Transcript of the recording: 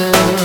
listen